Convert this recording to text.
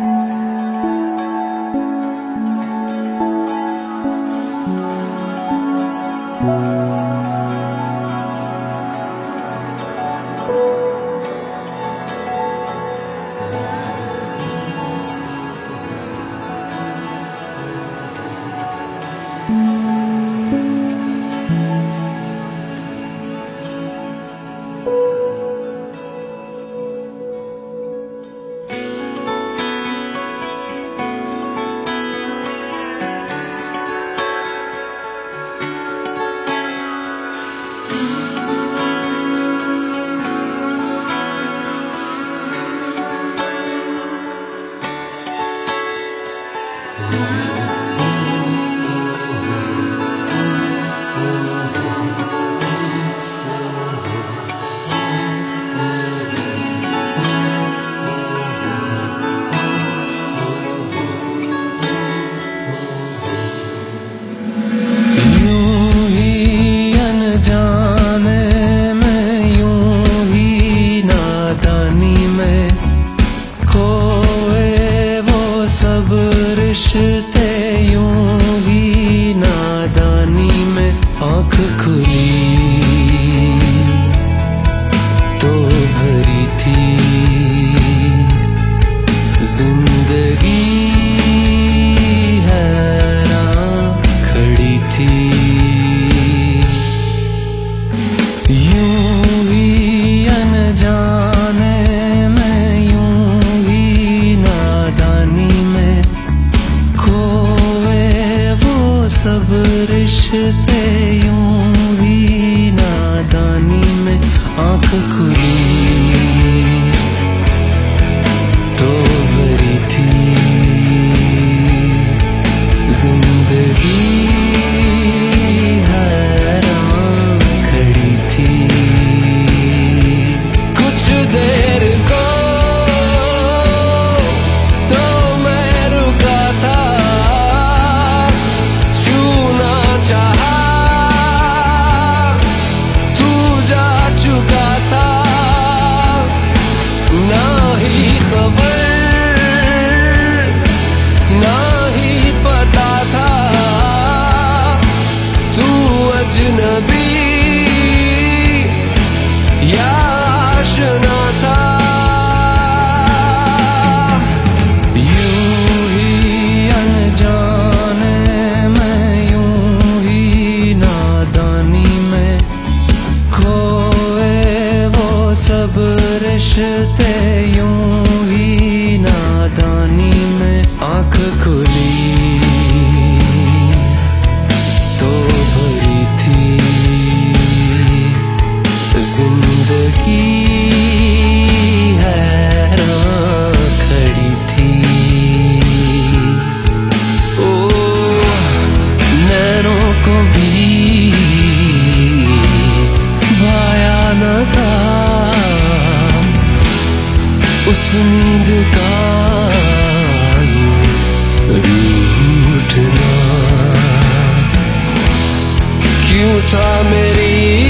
Thank you. Bye. थी। ज़िंदगी हैरा खड़ी थी। यूँ ही में, यूँ ही नादानी में खोए वो सब रिश्ते, यूँ अजनबी या आशना था यूँ ही में, यूँ ही नादानी में खोए वो सब रिश्ते, यूँ ही नादानी में आँख खुली उस नींद का रूठना क्यों था मेरी